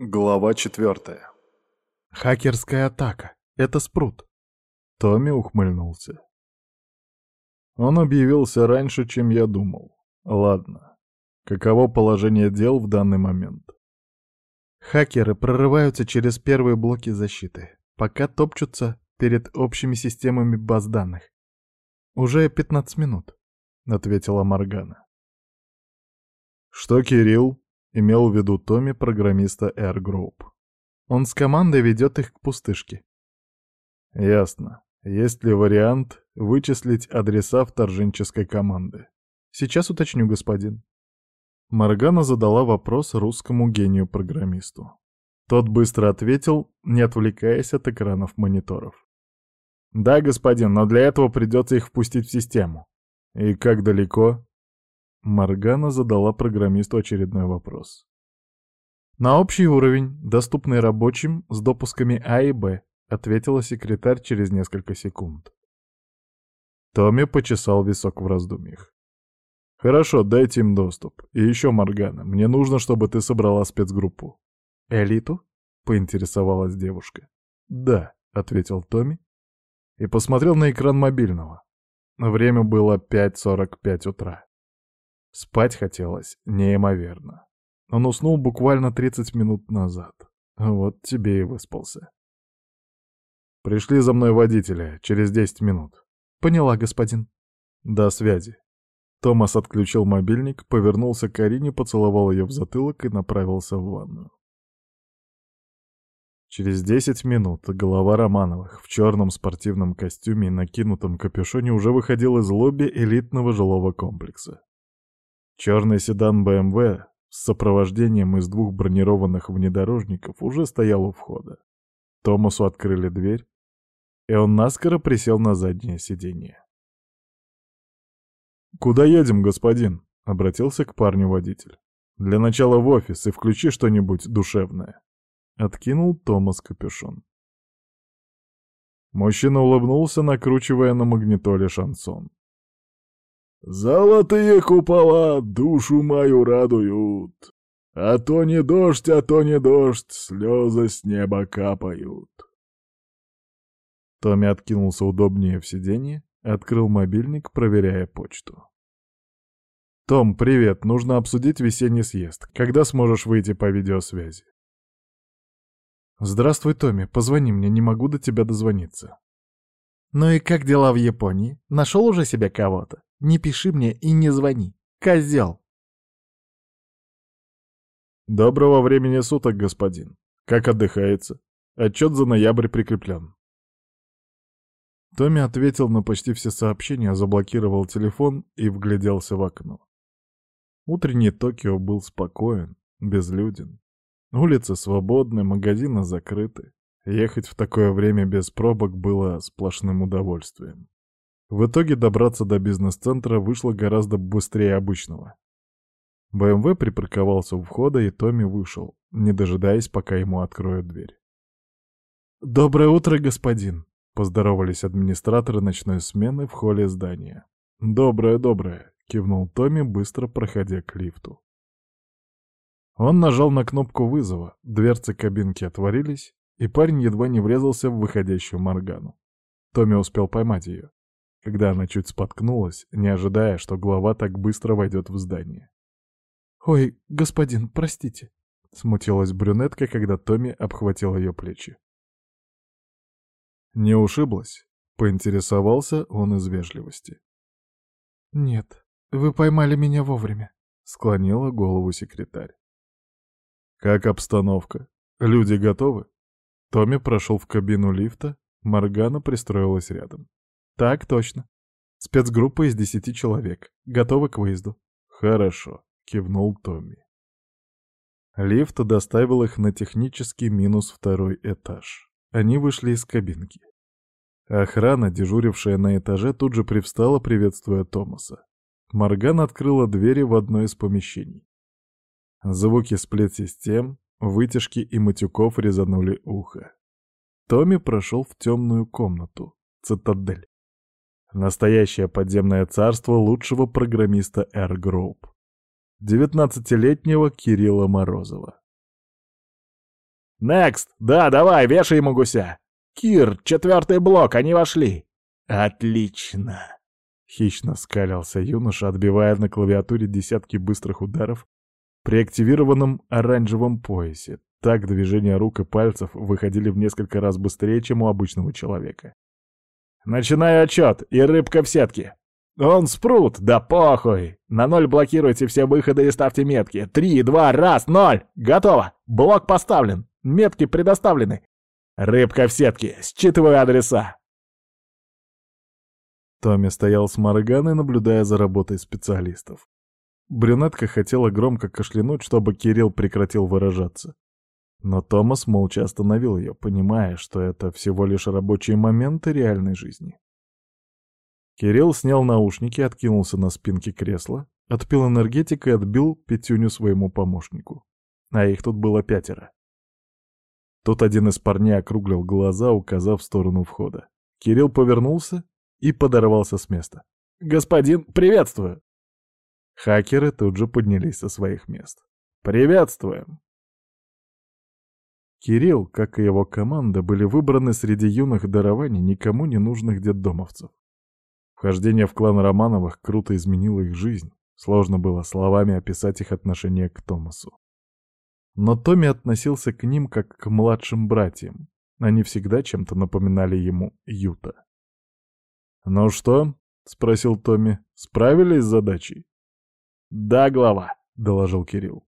Глава четвертая. «Хакерская атака. Это спрут». Томми ухмыльнулся. Он объявился раньше, чем я думал. Ладно. Каково положение дел в данный момент? Хакеры прорываются через первые блоки защиты, пока топчутся перед общими системами баз данных. Уже 15 минут, — ответила Моргана. Что Кирилл? Имел в виду Томми, программиста Air Group. Он с командой ведет их к пустышке. Ясно. Есть ли вариант вычислить адреса вторженческой команды? Сейчас уточню, господин. Маргана задала вопрос русскому гению-программисту. Тот быстро ответил, не отвлекаясь от экранов мониторов. «Да, господин, но для этого придется их впустить в систему». «И как далеко?» Маргана задала программисту очередной вопрос. «На общий уровень, доступный рабочим с допусками А и Б», ответила секретарь через несколько секунд. Томми почесал висок в раздумьях. «Хорошо, дайте им доступ. И еще, Маргана, мне нужно, чтобы ты собрала спецгруппу». «Элиту?» — поинтересовалась девушка. «Да», — ответил Томми и посмотрел на экран мобильного. Время было 5.45 утра. Спать хотелось неимоверно. Он уснул буквально 30 минут назад. Вот тебе и выспался. Пришли за мной водители через 10 минут. Поняла, господин. До связи. Томас отключил мобильник, повернулся к Карине, поцеловал ее в затылок и направился в ванную. Через 10 минут голова Романовых в черном спортивном костюме и накинутом капюшоне уже выходил из лобби элитного жилого комплекса. Черный седан BMW с сопровождением из двух бронированных внедорожников уже стоял у входа. Томасу открыли дверь, и он наскоро присел на заднее сиденье. «Куда едем, господин?» — обратился к парню водитель. «Для начала в офис и включи что-нибудь душевное». Откинул Томас капюшон. Мужчина улыбнулся, накручивая на магнитоле шансон. Золотые купола душу мою радуют. А то не дождь, а то не дождь, слезы с неба капают. Томми откинулся удобнее в сиденье, открыл мобильник, проверяя почту. «Том, привет, нужно обсудить весенний съезд. Когда сможешь выйти по видеосвязи?» «Здравствуй, Томми, позвони мне, не могу до тебя дозвониться». «Ну и как дела в Японии? Нашел уже себе кого-то?» Не пиши мне и не звони. Козел!» «Доброго времени суток, господин. Как отдыхается? Отчет за ноябрь прикреплен». Томми ответил на почти все сообщения, заблокировал телефон и вгляделся в окно. Утренний Токио был спокоен, безлюден. Улицы свободны, магазины закрыты. Ехать в такое время без пробок было сплошным удовольствием. В итоге добраться до бизнес-центра вышло гораздо быстрее обычного. БМВ припарковался у входа, и Томми вышел, не дожидаясь, пока ему откроют дверь. «Доброе утро, господин!» — поздоровались администраторы ночной смены в холле здания. «Доброе, доброе!» — кивнул Томми, быстро проходя к лифту. Он нажал на кнопку вызова, дверцы кабинки отворились, и парень едва не врезался в выходящую Моргану. Томми успел поймать ее когда она чуть споткнулась, не ожидая, что глава так быстро войдет в здание. «Ой, господин, простите», — смутилась брюнетка, когда Томми обхватил ее плечи. «Не ушиблась?» — поинтересовался он из вежливости. «Нет, вы поймали меня вовремя», — склонила голову секретарь. «Как обстановка? Люди готовы?» Томми прошел в кабину лифта, Моргана пристроилась рядом. Так точно. Спецгруппа из десяти человек. Готовы к выезду. Хорошо, кивнул Томми. Лифт доставил их на технический минус второй этаж. Они вышли из кабинки. Охрана, дежурившая на этаже, тут же привстала, приветствуя Томаса. Морган открыла двери в одно из помещений. Звуки сплет-систем, вытяжки и матюков резанули ухо. Томми прошел в темную комнату, цитадель. Настоящее подземное царство лучшего программиста Air Group. 19-летнего Кирилла Морозова. «Некст! Да, давай, вешай ему гуся!» «Кир, четвертый блок, они вошли!» «Отлично!» Хищно скалился юноша, отбивая на клавиатуре десятки быстрых ударов при активированном оранжевом поясе. Так движения рук и пальцев выходили в несколько раз быстрее, чем у обычного человека. «Начинаю отчет, и рыбка в сетке!» «Он спрут! Да похуй! На ноль блокируйте все выходы и ставьте метки. Три, два, раз, ноль! Готово! Блок поставлен! Метки предоставлены! Рыбка в сетке! Считываю адреса!» Томми стоял с Морганой, наблюдая за работой специалистов. Брюнетка хотела громко кашлянуть, чтобы Кирилл прекратил выражаться. Но Томас молча остановил ее, понимая, что это всего лишь рабочие моменты реальной жизни. Кирилл снял наушники, откинулся на спинке кресла, отпил энергетик и отбил пятюню своему помощнику. А их тут было пятеро. Тут один из парней округлил глаза, указав в сторону входа. Кирилл повернулся и подорвался с места. «Господин, приветствую!» Хакеры тут же поднялись со своих мест. «Приветствуем!» Кирилл, как и его команда, были выбраны среди юных дарований никому не нужных детдомовцев. Вхождение в клан Романовых круто изменило их жизнь. Сложно было словами описать их отношение к Томасу. Но Томми относился к ним как к младшим братьям. Они всегда чем-то напоминали ему Юта. «Ну что?» — спросил Томми. «Справились с задачей?» «Да, глава», — доложил Кирилл.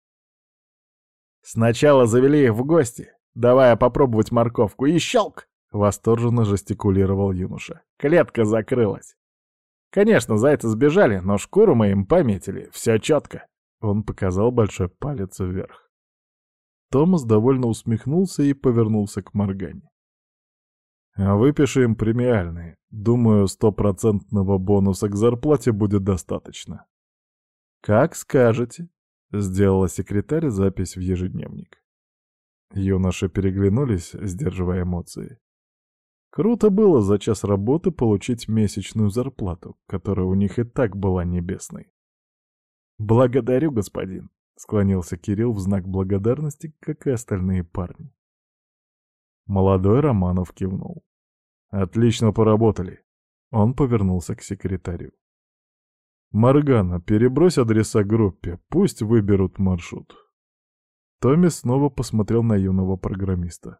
«Сначала завели их в гости, давая попробовать морковку, и щелк!» — восторженно жестикулировал юноша. «Клетка закрылась!» «Конечно, зайцы сбежали, но шкуру мы им пометили, все четко!» Он показал большой палец вверх. Томас довольно усмехнулся и повернулся к Моргане. Выпиши им премиальные. Думаю, стопроцентного бонуса к зарплате будет достаточно. Как скажете, сделала секретарь запись в ежедневник. Юноши переглянулись, сдерживая эмоции. Круто было за час работы получить месячную зарплату, которая у них и так была небесной. «Благодарю, господин», — склонился Кирилл в знак благодарности, как и остальные парни. Молодой Романов кивнул. «Отлично поработали». Он повернулся к секретарю. «Моргана, перебрось адреса группе, пусть выберут маршрут». Томми снова посмотрел на юного программиста.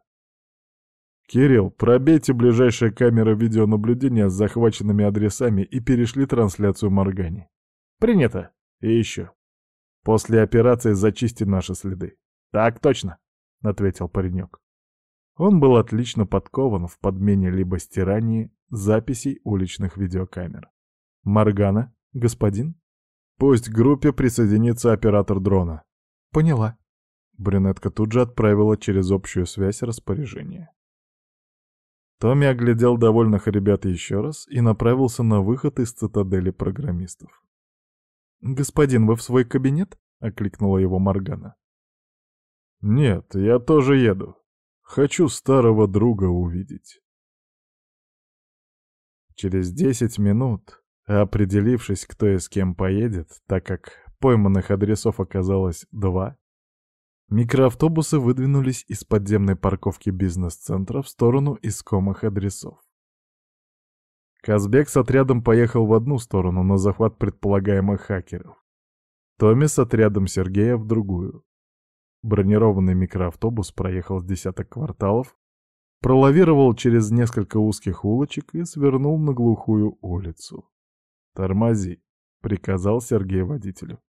«Кирилл, пробейте ближайшие камеры видеонаблюдения с захваченными адресами и перешли трансляцию Моргане». «Принято. И еще. После операции зачисти наши следы». «Так точно», — ответил паренек. Он был отлично подкован в подмене либо стирании записей уличных видеокамер. «Моргана, господин?» «Пусть к группе присоединится оператор дрона». «Поняла». Брюнетка тут же отправила через общую связь распоряжение. Томми оглядел довольных ребят еще раз и направился на выход из цитадели программистов. «Господин, вы в свой кабинет?» — окликнула его Моргана. «Нет, я тоже еду. Хочу старого друга увидеть. Через десять минут, определившись, кто и с кем поедет, так как пойманных адресов оказалось два, микроавтобусы выдвинулись из подземной парковки бизнес-центра в сторону искомых адресов. Казбек с отрядом поехал в одну сторону на захват предполагаемых хакеров. Томми с отрядом Сергея в другую. Бронированный микроавтобус проехал десяток кварталов, пролавировал через несколько узких улочек и свернул на глухую улицу. «Тормози», — приказал Сергей водителю.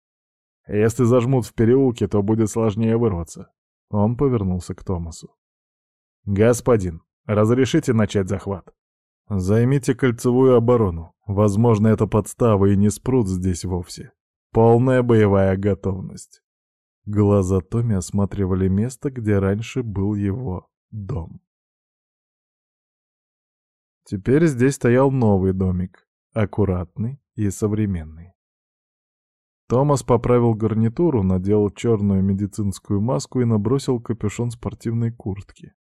«Если зажмут в переулке, то будет сложнее вырваться». Он повернулся к Томасу. «Господин, разрешите начать захват?» «Займите кольцевую оборону. Возможно, это подстава и не спрут здесь вовсе. Полная боевая готовность». Глаза Томми осматривали место, где раньше был его дом. Теперь здесь стоял новый домик, аккуратный и современный. Томас поправил гарнитуру, надел черную медицинскую маску и набросил капюшон спортивной куртки.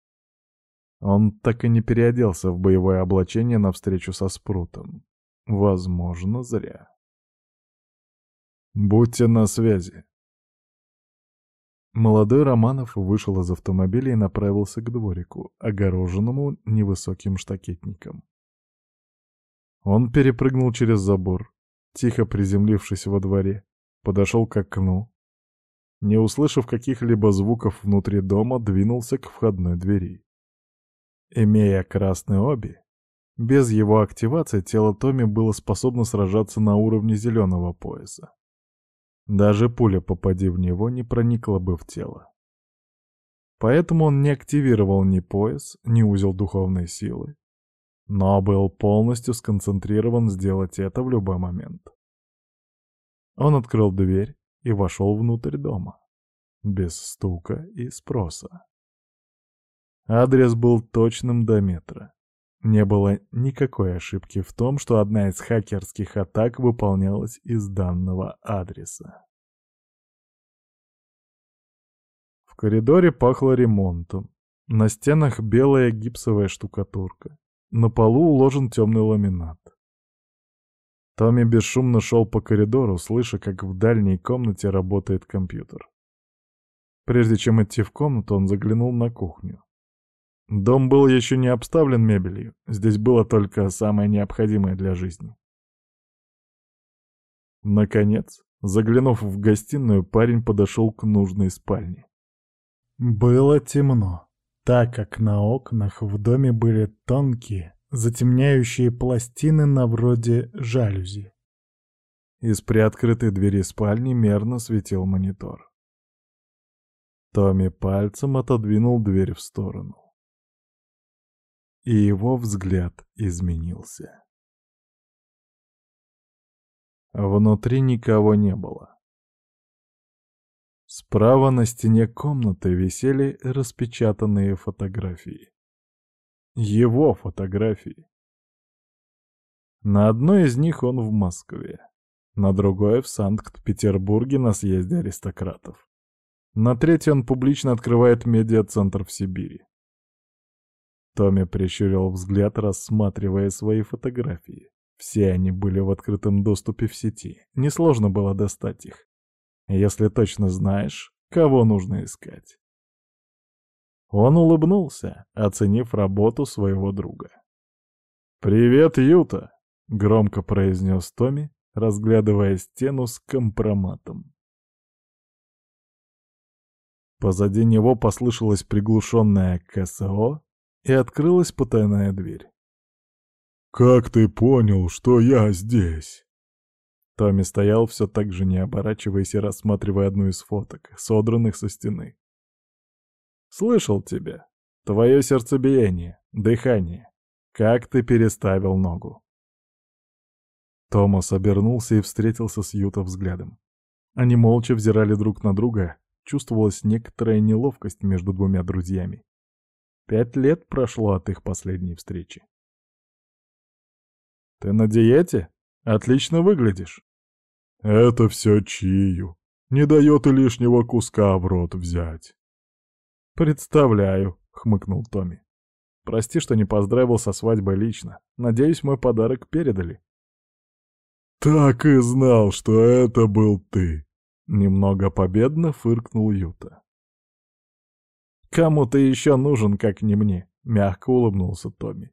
Он так и не переоделся в боевое облачение на встречу со Спрутом. Возможно, зря. «Будьте на связи», Молодой Романов вышел из автомобиля и направился к дворику, огороженному невысоким штакетником. Он перепрыгнул через забор, тихо приземлившись во дворе, подошел к окну. Не услышав каких-либо звуков внутри дома, двинулся к входной двери. Имея красный оби, без его активации тело Томми было способно сражаться на уровне зеленого пояса. Даже пуля, попади в него, не проникла бы в тело. Поэтому он не активировал ни пояс, ни узел духовной силы, но был полностью сконцентрирован сделать это в любой момент. Он открыл дверь и вошел внутрь дома, без стука и спроса. Адрес был точным до метра. Не было никакой ошибки в том, что одна из хакерских атак выполнялась из данного адреса. В коридоре пахло ремонтом. На стенах белая гипсовая штукатурка. На полу уложен темный ламинат. Томми бесшумно шел по коридору, слыша, как в дальней комнате работает компьютер. Прежде чем идти в комнату, он заглянул на кухню. Дом был еще не обставлен мебелью, здесь было только самое необходимое для жизни. Наконец, заглянув в гостиную, парень подошел к нужной спальне. Было темно, так как на окнах в доме были тонкие, затемняющие пластины на вроде жалюзи. Из приоткрытой двери спальни мерно светил монитор. Томми пальцем отодвинул дверь в сторону и его взгляд изменился. Внутри никого не было. Справа на стене комнаты висели распечатанные фотографии. Его фотографии. На одной из них он в Москве, на другой — в Санкт-Петербурге на съезде аристократов. На третьей он публично открывает медиацентр в Сибири. Томми прищурил взгляд, рассматривая свои фотографии. Все они были в открытом доступе в сети. Несложно было достать их. Если точно знаешь, кого нужно искать. Он улыбнулся, оценив работу своего друга. «Привет, Юта!» — громко произнес Томми, разглядывая стену с компроматом. Позади него послышалось приглушенное КСО, и открылась потайная дверь. «Как ты понял, что я здесь?» Томми стоял все так же не оборачиваясь и рассматривая одну из фоток, содранных со стены. «Слышал тебя. Твое сердцебиение, дыхание. Как ты переставил ногу?» Томас обернулся и встретился с Юта взглядом. Они молча взирали друг на друга, чувствовалась некоторая неловкость между двумя друзьями. Пять лет прошло от их последней встречи. «Ты на диете? Отлично выглядишь». «Это все чию. Не дает и лишнего куска в рот взять». «Представляю», — хмыкнул Томми. «Прости, что не поздравил со свадьбой лично. Надеюсь, мой подарок передали». «Так и знал, что это был ты», — немного победно фыркнул Юта. «Кому ты еще нужен, как не мне?» — мягко улыбнулся Томми.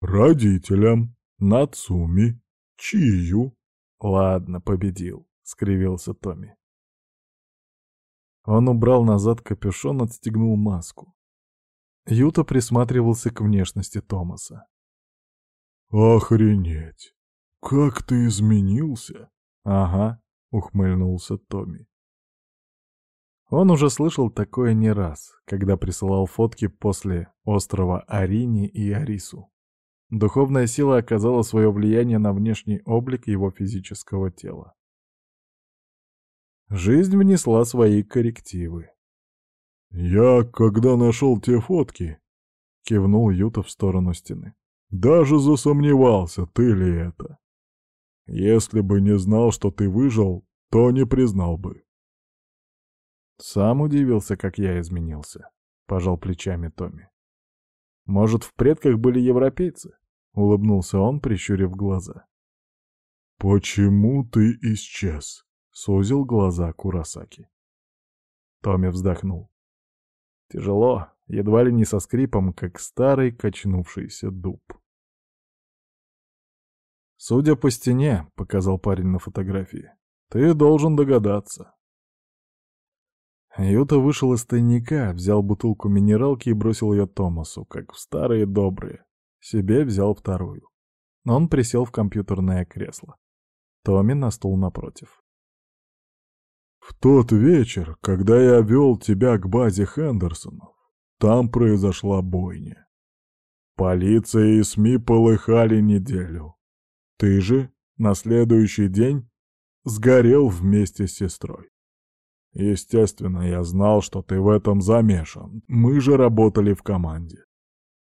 «Родителям, Нацуми, Чию». «Ладно, победил», — скривился Томми. Он убрал назад капюшон, отстегнул маску. Юта присматривался к внешности Томаса. «Охренеть! Как ты изменился!» «Ага», — ухмыльнулся Томми. Он уже слышал такое не раз, когда присылал фотки после острова Арини и Арису. Духовная сила оказала свое влияние на внешний облик его физического тела. Жизнь внесла свои коррективы. «Я, когда нашел те фотки», — кивнул Юта в сторону стены, — «даже засомневался, ты ли это. Если бы не знал, что ты выжил, то не признал бы. Сам удивился, как я изменился, пожал плечами Томми. Может, в предках были европейцы? Улыбнулся он, прищурив глаза. «Почему ты исчез?» — сузил глаза Курасаки. Томми вздохнул. Тяжело, едва ли не со скрипом, как старый качнувшийся дуб. «Судя по стене», — показал парень на фотографии, — «ты должен догадаться». Юта вышел из тайника, взял бутылку минералки и бросил ее Томасу, как в старые добрые. Себе взял вторую. Он присел в компьютерное кресло. Томми на стул напротив. «В тот вечер, когда я вел тебя к базе Хендерсонов, там произошла бойня. Полиция и СМИ полыхали неделю. Ты же на следующий день сгорел вместе с сестрой. Естественно, я знал, что ты в этом замешан. Мы же работали в команде.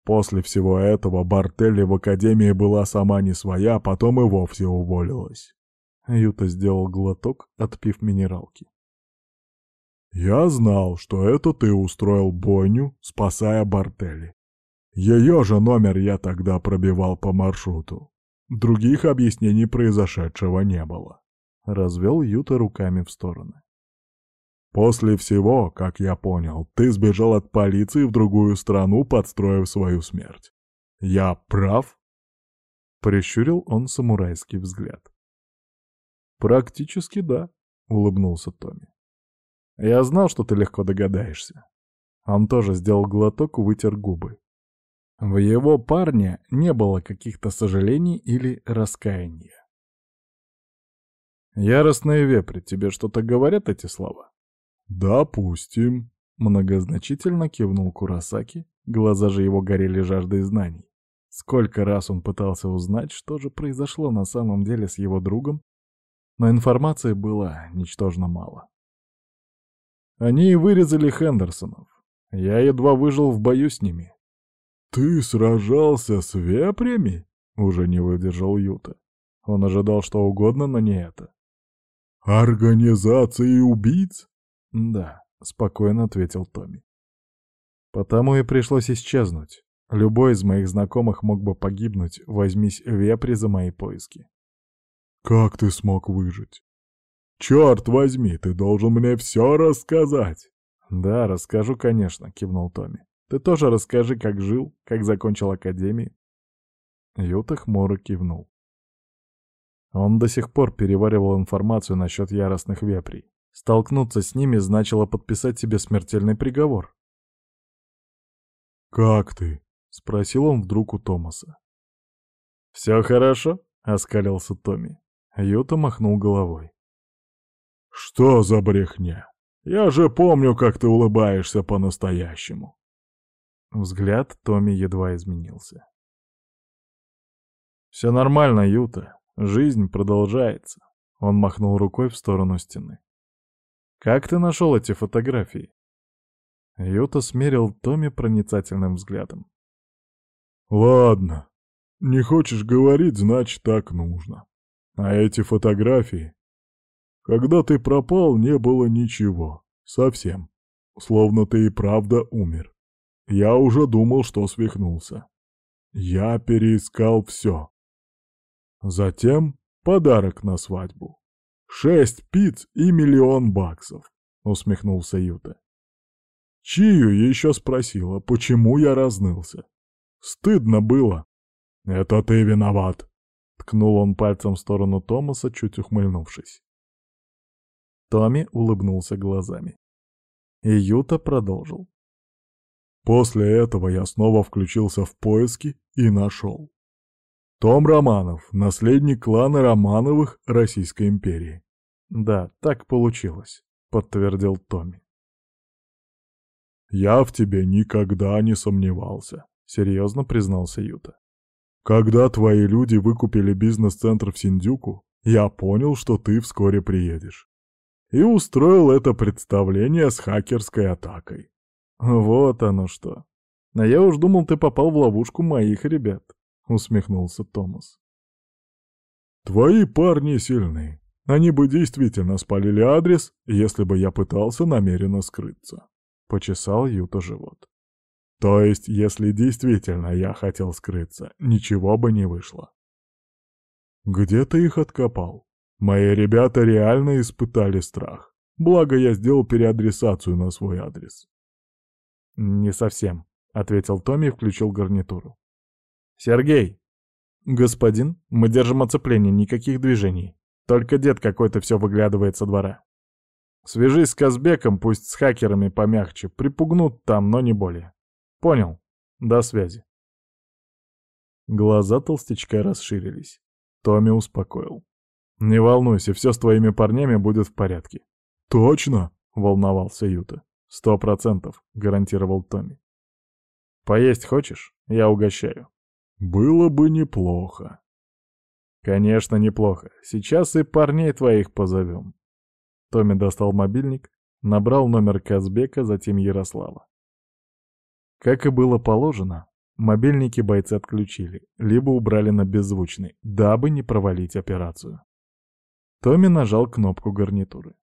После всего этого Бартелли в академии была сама не своя, потом и вовсе уволилась. Юта сделал глоток, отпив минералки. «Я знал, что это ты устроил бойню, спасая Бартелли. Ее же номер я тогда пробивал по маршруту. Других объяснений произошедшего не было». Развел Юта руками в стороны. После всего, как я понял, ты сбежал от полиции в другую страну, подстроив свою смерть. Я прав?» Прищурил он самурайский взгляд. «Практически да», — улыбнулся Томми. «Я знал, что ты легко догадаешься». Он тоже сделал глоток, вытер губы. В его парне не было каких-то сожалений или раскаяния. «Яростные вепри, тебе что-то говорят эти слова?» «Допустим», — многозначительно кивнул Курасаки, глаза же его горели жаждой знаний. Сколько раз он пытался узнать, что же произошло на самом деле с его другом, но информации было ничтожно мало. Они и вырезали Хендерсонов. Я едва выжил в бою с ними. «Ты сражался с вепрями?» — уже не выдержал Юта. Он ожидал что угодно, но не это. «Организации убийц?» «Да», — спокойно ответил Томми. «Потому и пришлось исчезнуть. Любой из моих знакомых мог бы погибнуть, возьмись вепри за мои поиски». «Как ты смог выжить? Черт возьми, ты должен мне все рассказать!» «Да, расскажу, конечно», — кивнул Томми. «Ты тоже расскажи, как жил, как закончил академию». Юта хмуро кивнул. Он до сих пор переваривал информацию насчет яростных вепрей. Столкнуться с ними значило подписать себе смертельный приговор. «Как ты?» — спросил он вдруг у Томаса. «Все хорошо?» — оскалился Томми. Юта махнул головой. «Что за брехня? Я же помню, как ты улыбаешься по-настоящему». Взгляд Томми едва изменился. «Все нормально, Юта. Жизнь продолжается». Он махнул рукой в сторону стены. «Как ты нашел эти фотографии?» Юта смерил Томми проницательным взглядом. «Ладно, не хочешь говорить, значит, так нужно. А эти фотографии... Когда ты пропал, не было ничего. Совсем. Словно ты и правда умер. Я уже думал, что свихнулся. Я переискал все. Затем подарок на свадьбу. «Шесть пиц и миллион баксов», — усмехнулся Юта. Чию еще спросила, почему я разнылся. Стыдно было. «Это ты виноват», — ткнул он пальцем в сторону Томаса, чуть ухмыльнувшись. Томми улыбнулся глазами. И Юта продолжил. После этого я снова включился в поиски и нашел. Том Романов, наследник клана Романовых Российской империи. Да, так получилось, подтвердил Томми. Я в тебе никогда не сомневался, серьезно признался Юта. Когда твои люди выкупили бизнес-центр в Синдюку, я понял, что ты вскоре приедешь. И устроил это представление с хакерской атакой. Вот оно что. А я уж думал, ты попал в ловушку моих ребят. — усмехнулся Томас. «Твои парни сильны. Они бы действительно спалили адрес, если бы я пытался намеренно скрыться», — почесал Юта живот. «То есть, если действительно я хотел скрыться, ничего бы не вышло». «Где ты их откопал? Мои ребята реально испытали страх. Благо я сделал переадресацию на свой адрес. «Не совсем», — ответил Томми и включил гарнитуру. «Сергей!» «Господин, мы держим оцепление, никаких движений. Только дед какой-то все выглядывает со двора. Свяжись с Казбеком, пусть с хакерами помягче, припугнут там, но не более. Понял? До связи». Глаза толстячка расширились. Томми успокоил. «Не волнуйся, все с твоими парнями будет в порядке». «Точно?» — волновался Юта. «Сто процентов», — гарантировал Томми. «Поесть хочешь? Я угощаю». «Было бы неплохо». «Конечно, неплохо. Сейчас и парней твоих позовем». Томми достал мобильник, набрал номер Казбека, затем Ярослава. Как и было положено, мобильники бойцы отключили, либо убрали на беззвучный, дабы не провалить операцию. Томми нажал кнопку гарнитуры.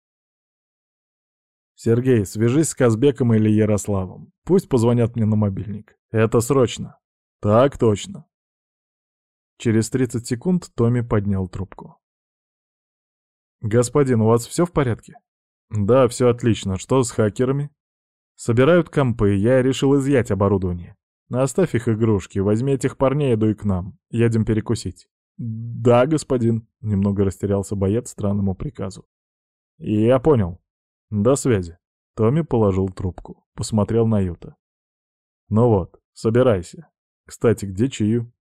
«Сергей, свяжись с Казбеком или Ярославом. Пусть позвонят мне на мобильник. Это срочно». «Так точно». Через 30 секунд Томми поднял трубку. «Господин, у вас все в порядке?» «Да, все отлично. Что с хакерами?» «Собирают компы, я решил изъять оборудование. Оставь их игрушки, возьми этих парней и дуй к нам. Едем перекусить». «Да, господин», — немного растерялся боец странному приказу. «Я понял. «До связи». Томми положил трубку, посмотрел на Юта. «Ну вот, собирайся. Кстати, где Чию?»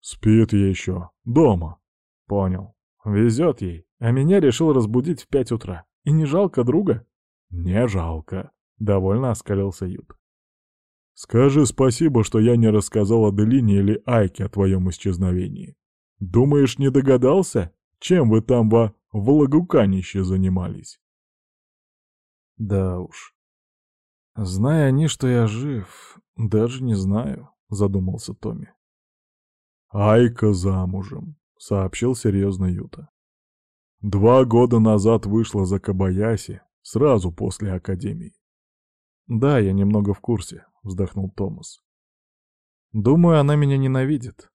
«Спит еще. Дома». «Понял. Везет ей. А меня решил разбудить в пять утра. И не жалко друга?» «Не жалко», — довольно оскалился Ют. «Скажи спасибо, что я не рассказал Аделине или Айке о твоем исчезновении. Думаешь, не догадался, чем вы там во Вологуканище занимались?» Да уж. Зная они, что я жив, даже не знаю, задумался Томми. Айка замужем, сообщил серьезно Юта. Два года назад вышла за Кабаяси, сразу после академии. Да, я немного в курсе, вздохнул Томас. Думаю, она меня ненавидит.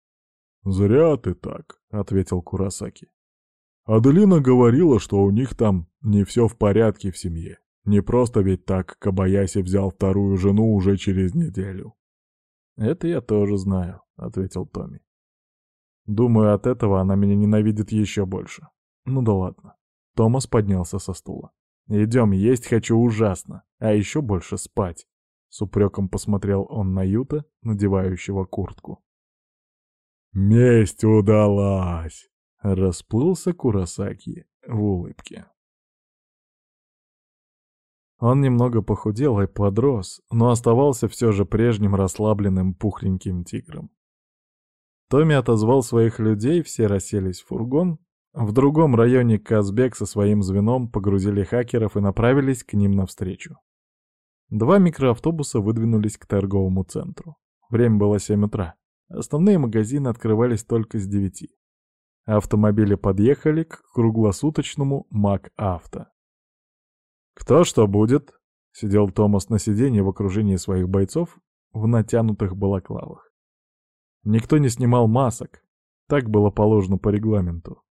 Зря ты так, ответил Курасаки. Аделина говорила, что у них там не все в порядке в семье. Не просто ведь так Кабаяси взял вторую жену уже через неделю. «Это я тоже знаю», — ответил Томми. «Думаю, от этого она меня ненавидит еще больше. Ну да ладно». Томас поднялся со стула. «Идем, есть хочу ужасно, а еще больше спать». С упреком посмотрел он на Юта, надевающего куртку. «Месть удалась!» — расплылся Курасаки в улыбке. Он немного похудел и подрос, но оставался все же прежним расслабленным пухленьким тигром. Томми отозвал своих людей, все расселись в фургон. В другом районе Казбек со своим звеном погрузили хакеров и направились к ним навстречу. Два микроавтобуса выдвинулись к торговому центру. Время было 7 утра. Основные магазины открывались только с 9. Автомобили подъехали к круглосуточному МакАвто. «Кто что будет?» — сидел Томас на сиденье в окружении своих бойцов в натянутых балаклавах. Никто не снимал масок. Так было положено по регламенту.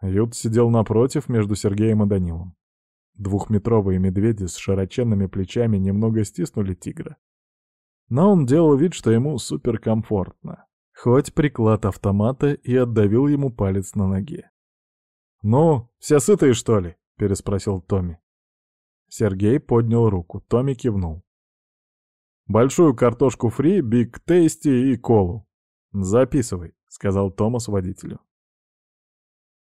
Ют сидел напротив между Сергеем и Данилом. Двухметровые медведи с широченными плечами немного стиснули тигра. Но он делал вид, что ему суперкомфортно. Хоть приклад автомата и отдавил ему палец на ноге. «Ну, все сытые, что ли?» — переспросил Томми. Сергей поднял руку, Томми кивнул. «Большую картошку фри, биг тейсти и колу. Записывай», — сказал Томас водителю.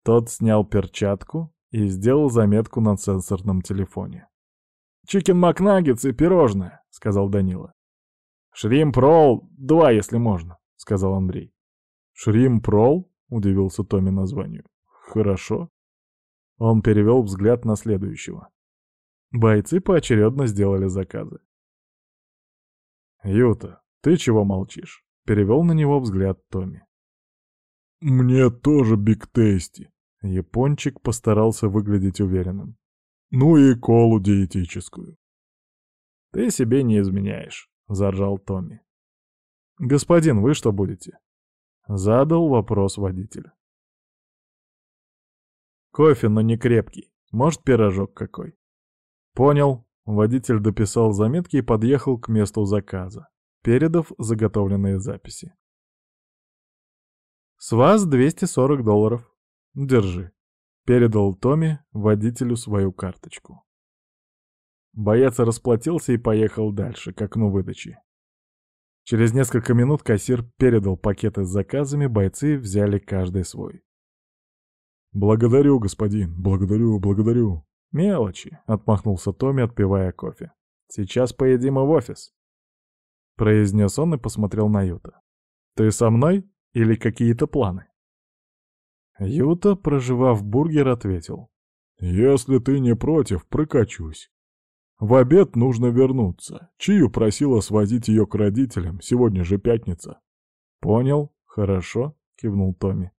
Тот снял перчатку и сделал заметку на сенсорном телефоне. «Chicken McNuggets и пирожное», — сказал Данила. «Шримп-ролл, два, если можно», — сказал Андрей. «Shrimp roll?» — удивился Томми названию. «Хорошо». Он перевел взгляд на следующего. Бойцы поочередно сделали заказы. «Юта, ты чего молчишь?» — перевел на него взгляд Томми. «Мне тоже биг тейсти». Япончик постарался выглядеть уверенным. «Ну и колу диетическую». «Ты себе не изменяешь», — заржал Томми. «Господин, вы что будете?» — задал вопрос водитель. «Кофе, но не крепкий. Может, пирожок какой?» Понял. Водитель дописал заметки и подъехал к месту заказа, передав заготовленные записи. «С вас 240 долларов. Держи», — передал Томми водителю свою карточку. Боец расплатился и поехал дальше, к окну выдачи. Через несколько минут кассир передал пакеты с заказами, бойцы взяли каждый свой. «Благодарю, господин, благодарю, благодарю». «Мелочи», — отмахнулся Томми, отпивая кофе. «Сейчас поедим и в офис», — произнес он и посмотрел на Юта. «Ты со мной или какие-то планы?» Юта, проживав бургер, ответил. «Если ты не против, прокачусь. В обед нужно вернуться. Чию просила свозить ее к родителям, сегодня же пятница». «Понял, хорошо», — кивнул Томми.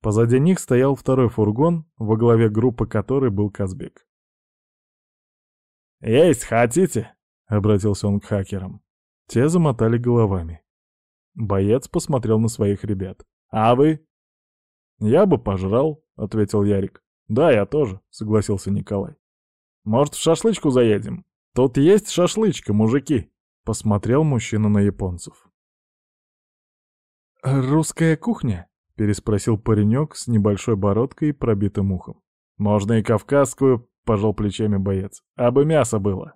Позади них стоял второй фургон, во главе группы которой был Казбек. «Есть хотите?» — обратился он к хакерам. Те замотали головами. Боец посмотрел на своих ребят. «А вы?» «Я бы пожрал», — ответил Ярик. «Да, я тоже», — согласился Николай. «Может, в шашлычку заедем? Тут есть шашлычка, мужики», — посмотрел мужчина на японцев. «Русская кухня?» Переспросил паренек с небольшой бородкой и пробитым ухом. «Можно и кавказскую», — пожал плечами боец. «А бы мясо было».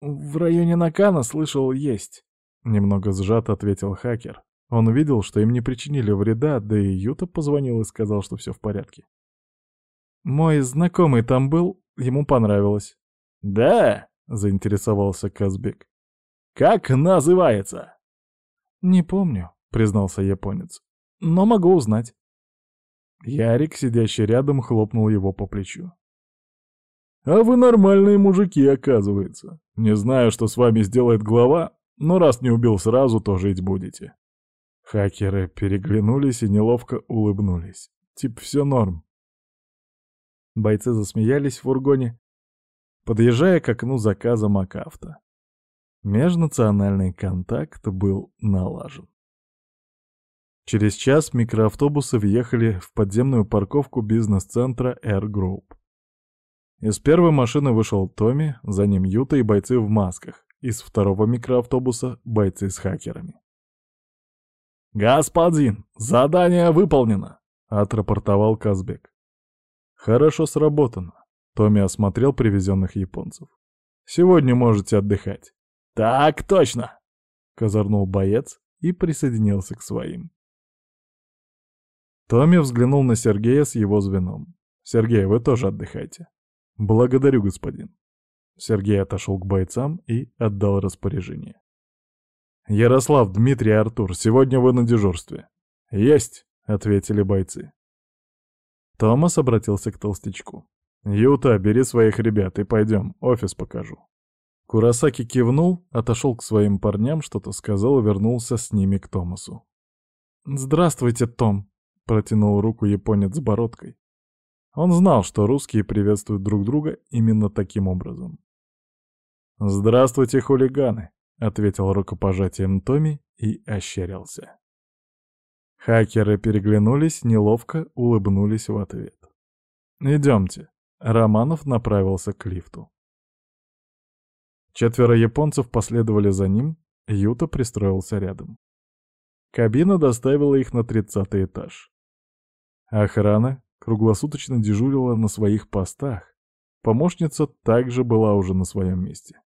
«В районе Накана, слышал, есть», — немного сжато ответил хакер. Он увидел, что им не причинили вреда, да и Юта позвонил и сказал, что все в порядке. «Мой знакомый там был, ему понравилось». «Да?» — заинтересовался Казбек. «Как называется?» «Не помню», — признался японец. «Но могу узнать». Ярик, сидящий рядом, хлопнул его по плечу. «А вы нормальные мужики, оказывается. Не знаю, что с вами сделает глава, но раз не убил сразу, то жить будете». Хакеры переглянулись и неловко улыбнулись. Тип все норм. Бойцы засмеялись в фургоне, подъезжая к окну заказа МакАвто. Межнациональный контакт был налажен. Через час микроавтобусы въехали в подземную парковку бизнес-центра Air Group. Из первой машины вышел Томми, за ним Юта и бойцы в масках. Из второго микроавтобуса — бойцы с хакерами. «Господин, задание выполнено!» — отрапортовал Казбек. «Хорошо сработано», — Томми осмотрел привезенных японцев. «Сегодня можете отдыхать». «Так точно!» — козырнул боец и присоединился к своим. Томми взглянул на Сергея с его звеном. «Сергей, вы тоже отдыхайте». «Благодарю, господин». Сергей отошел к бойцам и отдал распоряжение. «Ярослав, Дмитрий, Артур, сегодня вы на дежурстве». «Есть», — ответили бойцы. Томас обратился к толстячку. «Юта, бери своих ребят и пойдем, офис покажу». Курасаки кивнул, отошел к своим парням, что-то сказал и вернулся с ними к Томасу. «Здравствуйте, Том», Протянул руку японец с бородкой. Он знал, что русские приветствуют друг друга именно таким образом. «Здравствуйте, хулиганы!» — ответил рукопожатием Томми и ощерился. Хакеры переглянулись, неловко улыбнулись в ответ. «Идемте». Романов направился к лифту. Четверо японцев последовали за ним, Юта пристроился рядом. Кабина доставила их на тридцатый этаж. Охрана круглосуточно дежурила на своих постах. Помощница также была уже на своем месте.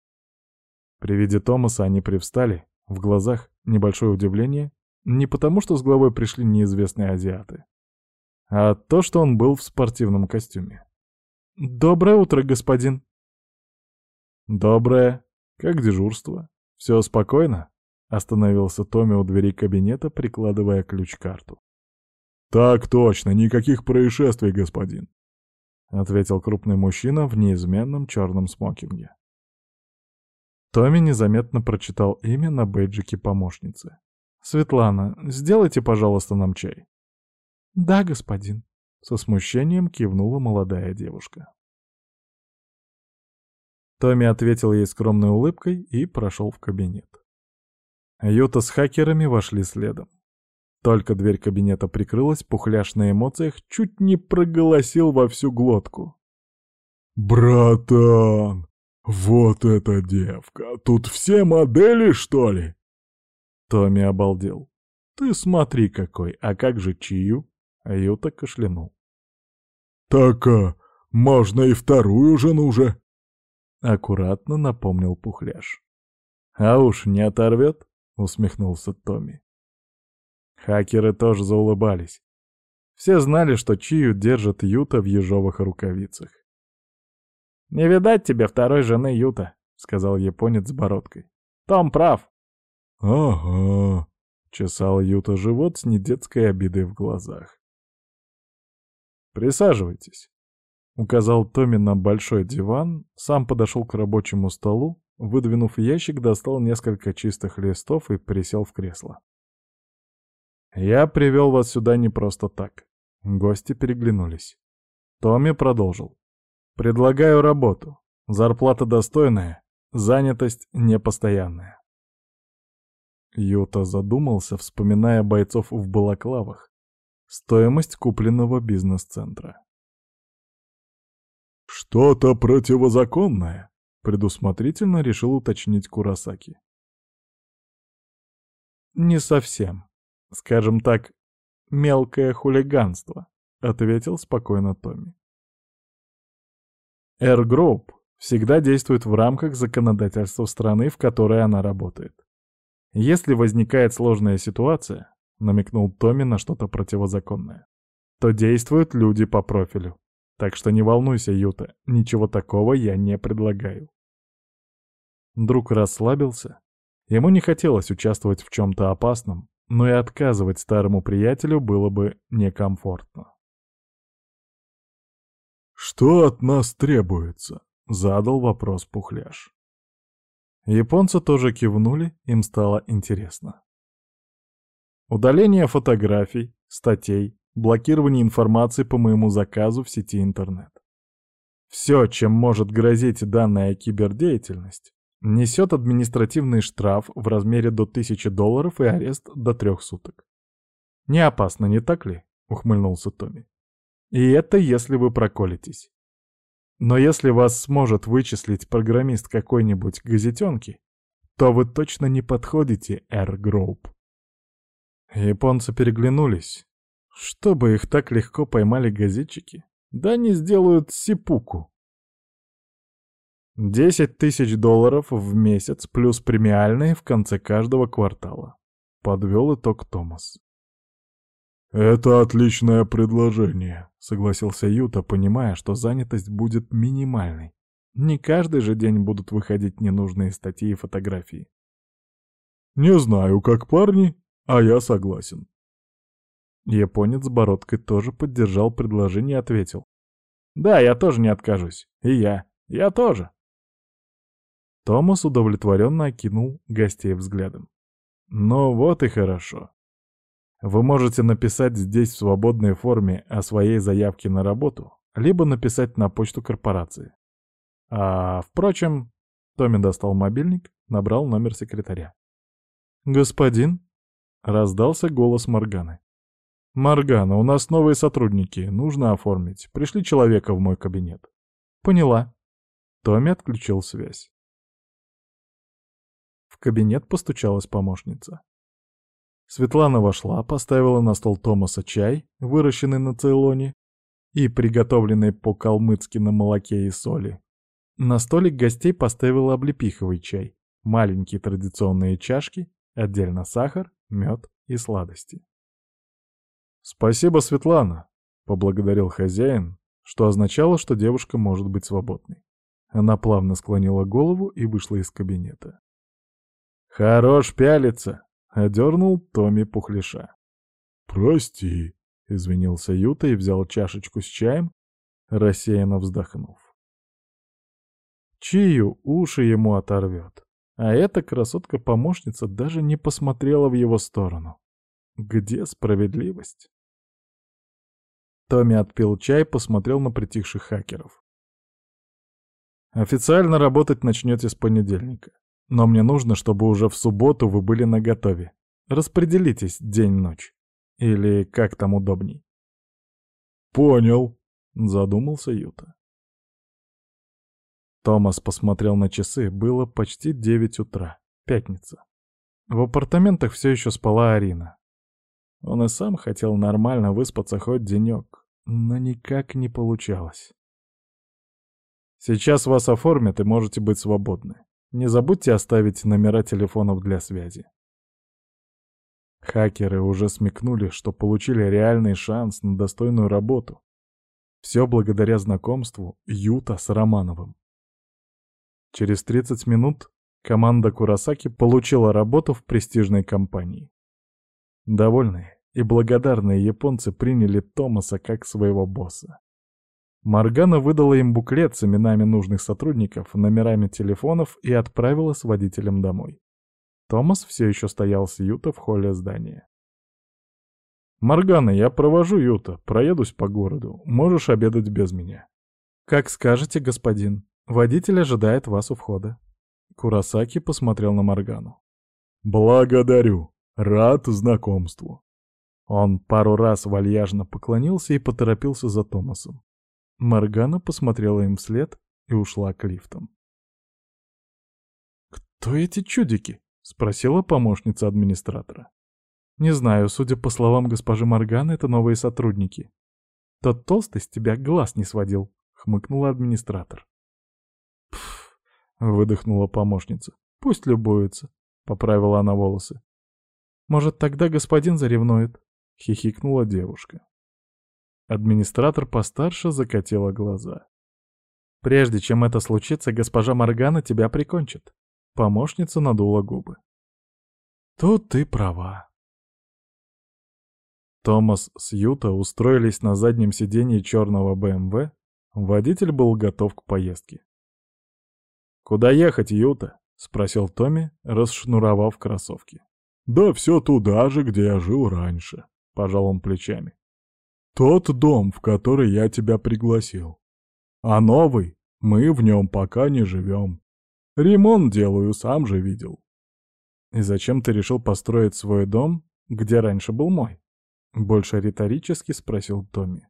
При виде Томаса они привстали, в глазах небольшое удивление, не потому что с главой пришли неизвестные азиаты, а то, что он был в спортивном костюме. «Доброе утро, господин!» «Доброе. Как дежурство? Все спокойно?» Остановился Томми у двери кабинета, прикладывая ключ-карту. «Так точно, никаких происшествий, господин», — ответил крупный мужчина в неизменном черном смокинге. Томми незаметно прочитал имя на бейджике помощницы. «Светлана, сделайте, пожалуйста, нам чай». «Да, господин», — со смущением кивнула молодая девушка. Томми ответил ей скромной улыбкой и прошел в кабинет. Юта с хакерами вошли следом. Только дверь кабинета прикрылась, пухляш на эмоциях чуть не проголосил во всю глотку. «Братан, вот эта девка! Тут все модели, что ли?» Томми обалдел. «Ты смотри какой, а как же Чию?» А Юта кашлянул. «Так, а, можно и вторую жену уже!» Аккуратно напомнил Пухляш. «А уж не оторвет?» — усмехнулся Томми. Хакеры тоже заулыбались. Все знали, что Чию держит Юта в ежовых рукавицах. «Не видать тебе второй жены Юта», — сказал японец с бородкой. «Том прав». «Ага», — чесал Юта живот с недетской обидой в глазах. «Присаживайтесь», — указал Томми на большой диван, сам подошел к рабочему столу, выдвинув ящик, достал несколько чистых листов и присел в кресло. «Я привел вас сюда не просто так». Гости переглянулись. Томми продолжил. «Предлагаю работу. Зарплата достойная, занятость непостоянная». Юта задумался, вспоминая бойцов в балаклавах, Стоимость купленного бизнес-центра. «Что-то противозаконное», — предусмотрительно решил уточнить Курасаки. «Не совсем. Скажем так, мелкое хулиганство», — ответил спокойно Томми. Air Group всегда действует в рамках законодательства страны, в которой она работает. Если возникает сложная ситуация, намекнул Томми на что-то противозаконное, то действуют люди по профилю. Так что не волнуйся, Юта, ничего такого я не предлагаю. Друг расслабился. Ему не хотелось участвовать в чем-то опасном, но и отказывать старому приятелю было бы некомфортно. «Что от нас требуется?» — задал вопрос Пухляш. Японцы тоже кивнули, им стало интересно. Удаление фотографий, статей, блокирование информации по моему заказу в сети интернет. Все, чем может грозить данная кибердеятельность, несет административный штраф в размере до 1000 долларов и арест до трех суток. «Не опасно, не так ли?» — ухмыльнулся Томми. «И это если вы проколитесь. Но если вас сможет вычислить программист какой-нибудь газетенки, то вы точно не подходите, Air Group. Японцы переглянулись. Чтобы их так легко поймали газетчики? Да они сделают сипуку. Десять тысяч долларов в месяц плюс премиальные в конце каждого квартала. Подвел итог Томас. «Это отличное предложение», — согласился Юта, понимая, что занятость будет минимальной. Не каждый же день будут выходить ненужные статьи и фотографии. «Не знаю, как парни, а я согласен. Японец с бородкой тоже поддержал предложение и ответил. «Да, я тоже не откажусь. И я. Я тоже». Томас удовлетворенно окинул гостей взглядом. «Ну вот и хорошо. Вы можете написать здесь в свободной форме о своей заявке на работу, либо написать на почту корпорации. А, впрочем, Томми достал мобильник, набрал номер секретаря. «Господин?» Раздался голос Морганы. «Моргана, у нас новые сотрудники, нужно оформить. Пришли человека в мой кабинет». «Поняла». Томми отключил связь. Кабинет постучалась помощница. Светлана вошла, поставила на стол Томаса чай, выращенный на Цейлоне, и приготовленный по-калмыцки на молоке и соли. На столик гостей поставила облепиховый чай, маленькие традиционные чашки, отдельно сахар мед и сладости. «Спасибо, Светлана», — поблагодарил хозяин, что означало, что девушка может быть свободной. Она плавно склонила голову и вышла из кабинета. «Хорош пялиться!» — одернул Томми Пухлиша. «Прости», — извинился Юта и взял чашечку с чаем, рассеянно вздохнув. Чию уши ему оторвет. А эта красотка-помощница даже не посмотрела в его сторону. Где справедливость? Томми отпил чай, посмотрел на притихших хакеров. Официально работать начнете с понедельника. Но мне нужно, чтобы уже в субботу вы были наготове. Распределитесь день-ночь. Или как там удобней. Понял, задумался Юта. Томас посмотрел на часы, было почти девять утра, пятница. В апартаментах все еще спала Арина. Он и сам хотел нормально выспаться хоть денек, но никак не получалось. Сейчас вас оформят и можете быть свободны. Не забудьте оставить номера телефонов для связи. Хакеры уже смекнули, что получили реальный шанс на достойную работу. Все благодаря знакомству Юта с Романовым. Через 30 минут команда Курасаки получила работу в престижной компании. Довольные и благодарные японцы приняли Томаса как своего босса. Маргана выдала им буклет с именами нужных сотрудников, номерами телефонов и отправила с водителем домой. Томас все еще стоял с Юта в холле здания. «Моргана, я провожу Юта, проедусь по городу. Можешь обедать без меня». «Как скажете, господин. Водитель ожидает вас у входа». Курасаки посмотрел на Моргану. «Благодарю. Рад знакомству». Он пару раз вальяжно поклонился и поторопился за Томасом. Моргана посмотрела им вслед и ушла к лифтам. «Кто эти чудики?» — спросила помощница администратора. «Не знаю, судя по словам госпожи Морганы, это новые сотрудники. Тот толстый с тебя глаз не сводил», — хмыкнула администратор. «Пф», — выдохнула помощница. «Пусть любуется», — поправила она волосы. «Может, тогда господин заревнует?» — хихикнула девушка. Администратор постарше закатила глаза. «Прежде чем это случится, госпожа Моргана тебя прикончит. Помощница надула губы. Тут ты права. Томас с Юта устроились на заднем сиденье черного БМВ. Водитель был готов к поездке. «Куда ехать, Юта?» — спросил Томми, расшнуровав кроссовки. «Да все туда же, где я жил раньше», — пожал он плечами. «Тот дом, в который я тебя пригласил. А новый мы в нем пока не живем. Ремонт делаю, сам же видел. И зачем ты решил построить свой дом, где раньше был мой? Больше риторически спросил Томми.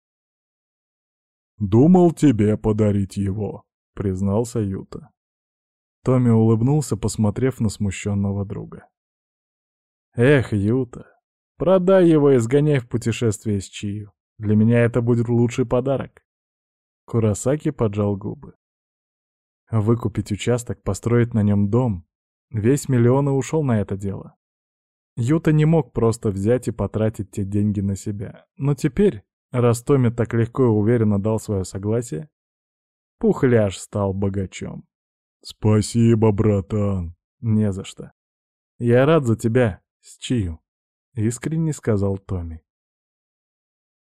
«Думал тебе подарить его», — признался Юта. Томми улыбнулся, посмотрев на смущенного друга. «Эх, Юта, продай его и сгоняй в путешествие с Чию. Для меня это будет лучший подарок». Курасаки поджал губы. Выкупить участок, построить на нем дом. Весь миллион и ушел на это дело. Юта не мог просто взять и потратить те деньги на себя. Но теперь, раз Томми так легко и уверенно дал свое согласие, Пухляш стал богачом. «Спасибо, братан!» «Не за что. Я рад за тебя, с чью?» — искренне сказал Томми.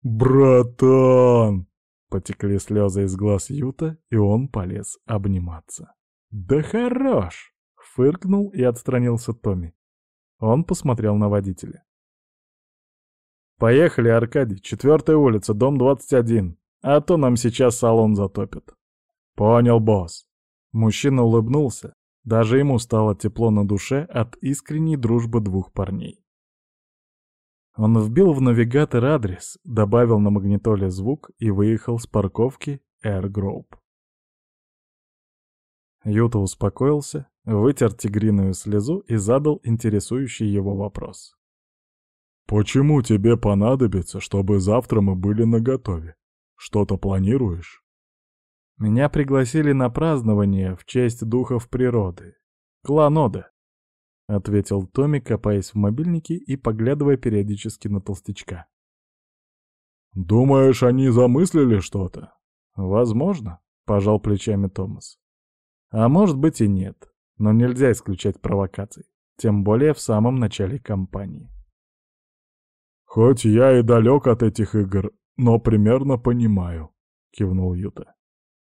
«Братан!» Потекли слезы из глаз Юта, и он полез обниматься. «Да хорош!» — фыркнул и отстранился Томми. Он посмотрел на водителя. «Поехали, Аркадий, четвертая улица, дом 21, а то нам сейчас салон затопит». «Понял, босс». Мужчина улыбнулся. Даже ему стало тепло на душе от искренней дружбы двух парней. Он вбил в навигатор адрес, добавил на магнитоле звук и выехал с парковки Air Group. Юта успокоился, вытер тигриную слезу и задал интересующий его вопрос. «Почему тебе понадобится, чтобы завтра мы были наготове? Что-то планируешь?» «Меня пригласили на празднование в честь духов природы. Кланода. — ответил Томми, копаясь в мобильнике и поглядывая периодически на толстячка. «Думаешь, они замыслили что-то?» «Возможно», — пожал плечами Томас. «А может быть и нет, но нельзя исключать провокаций, тем более в самом начале кампании». «Хоть я и далек от этих игр, но примерно понимаю», — кивнул Юта.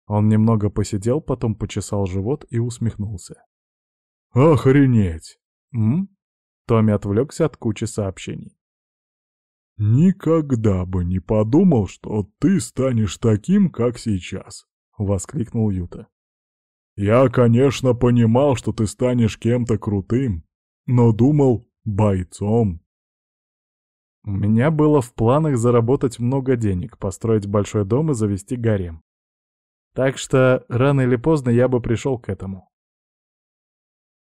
Он немного посидел, потом почесал живот и усмехнулся. «Охренеть!» «М?» Томми отвлекся от кучи сообщений. «Никогда бы не подумал, что ты станешь таким, как сейчас», — воскликнул Юта. «Я, конечно, понимал, что ты станешь кем-то крутым, но думал бойцом». У меня было в планах заработать много денег, построить большой дом и завести гарем. Так что рано или поздно я бы пришел к этому.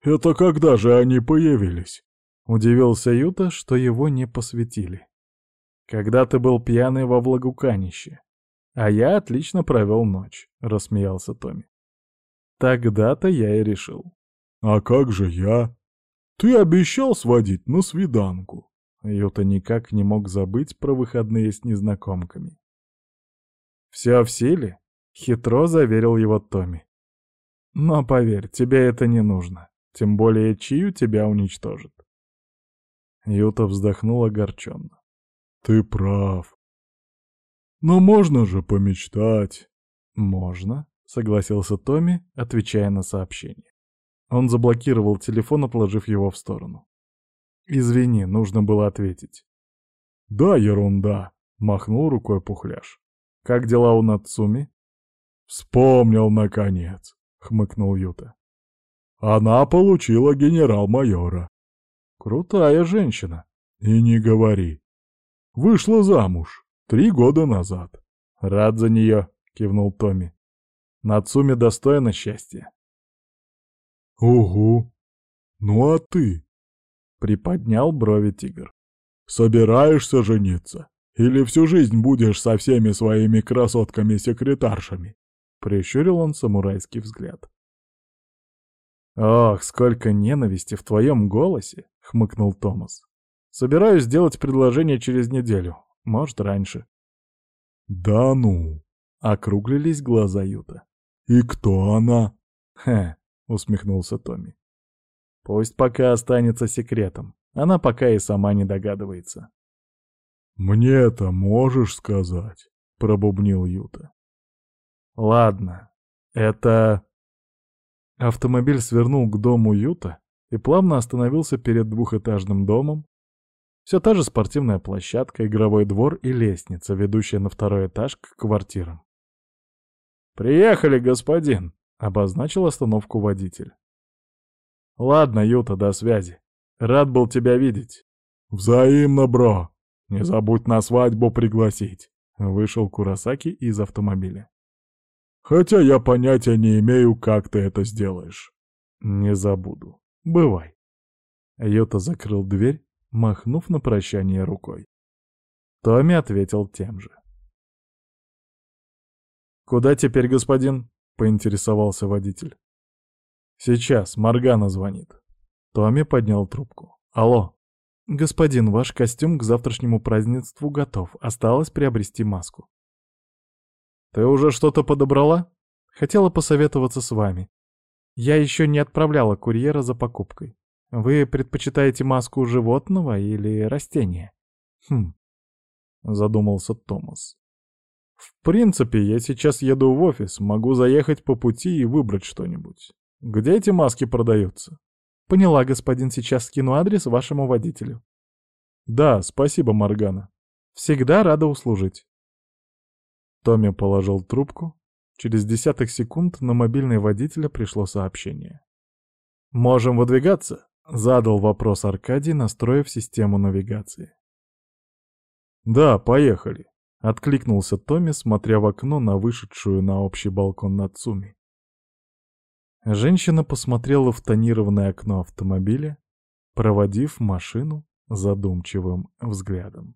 «Это когда же они появились?» Удивился Юта, что его не посвятили. «Когда ты был пьяный во влагуканище. А я отлично провел ночь», — рассмеялся Томми. Тогда-то я и решил. «А как же я? Ты обещал сводить на свиданку». Юта никак не мог забыть про выходные с незнакомками. «Все в силе?» — хитро заверил его Томми. «Но поверь, тебе это не нужно. Тем более Чию тебя уничтожит». Юта вздохнул огорченно. «Ты прав. Но можно же помечтать». «Можно», — согласился Томми, отвечая на сообщение. Он заблокировал телефон, отложив его в сторону. «Извини, нужно было ответить». «Да, ерунда», — махнул рукой Пухляш. «Как дела у Нацуми?» «Вспомнил, наконец», — хмыкнул Юта. «Она получила генерал-майора». «Крутая женщина». «И не говори. Вышла замуж три года назад». «Рад за нее», — кивнул Томми. «Нацуми достойна счастья». «Угу. Ну а ты?» — приподнял брови тигр. «Собираешься жениться? Или всю жизнь будешь со всеми своими красотками-секретаршами?» — прищурил он самурайский взгляд. «Ох, сколько ненависти в твоем голосе!» — хмыкнул Томас. «Собираюсь сделать предложение через неделю, может, раньше». «Да ну!» — округлились глаза Юта. «И кто она?» «Хе!» — усмехнулся Томми. «Пусть пока останется секретом. Она пока и сама не догадывается». «Мне-то можешь сказать?» — пробубнил Юта. «Ладно, это...» Автомобиль свернул к дому Юта и плавно остановился перед двухэтажным домом. Все та же спортивная площадка, игровой двор и лестница, ведущая на второй этаж к квартирам. «Приехали, господин!» — обозначил остановку водитель. «Ладно, Юта, до связи. Рад был тебя видеть». «Взаимно, бро. Не забудь на свадьбу пригласить». Вышел Курасаки из автомобиля. Хотя я понятия не имею, как ты это сделаешь. Не забуду. Бывай. Йота закрыл дверь, махнув на прощание рукой. Томми ответил тем же. «Куда теперь, господин?» — поинтересовался водитель. «Сейчас, Маргана звонит». Томми поднял трубку. «Алло. Господин, ваш костюм к завтрашнему празднеству готов. Осталось приобрести маску». «Ты уже что-то подобрала?» «Хотела посоветоваться с вами. Я еще не отправляла курьера за покупкой. Вы предпочитаете маску животного или растения?» «Хм...» — задумался Томас. «В принципе, я сейчас еду в офис, могу заехать по пути и выбрать что-нибудь. Где эти маски продаются?» «Поняла, господин, сейчас скину адрес вашему водителю». «Да, спасибо, Моргана. Всегда рада услужить». Томми положил трубку. Через десяток секунд на мобильный водителя пришло сообщение. «Можем выдвигаться?» — задал вопрос Аркадий, настроив систему навигации. «Да, поехали», — откликнулся Томми, смотря в окно на вышедшую на общий балкон Нацуми. Женщина посмотрела в тонированное окно автомобиля, проводив машину задумчивым взглядом.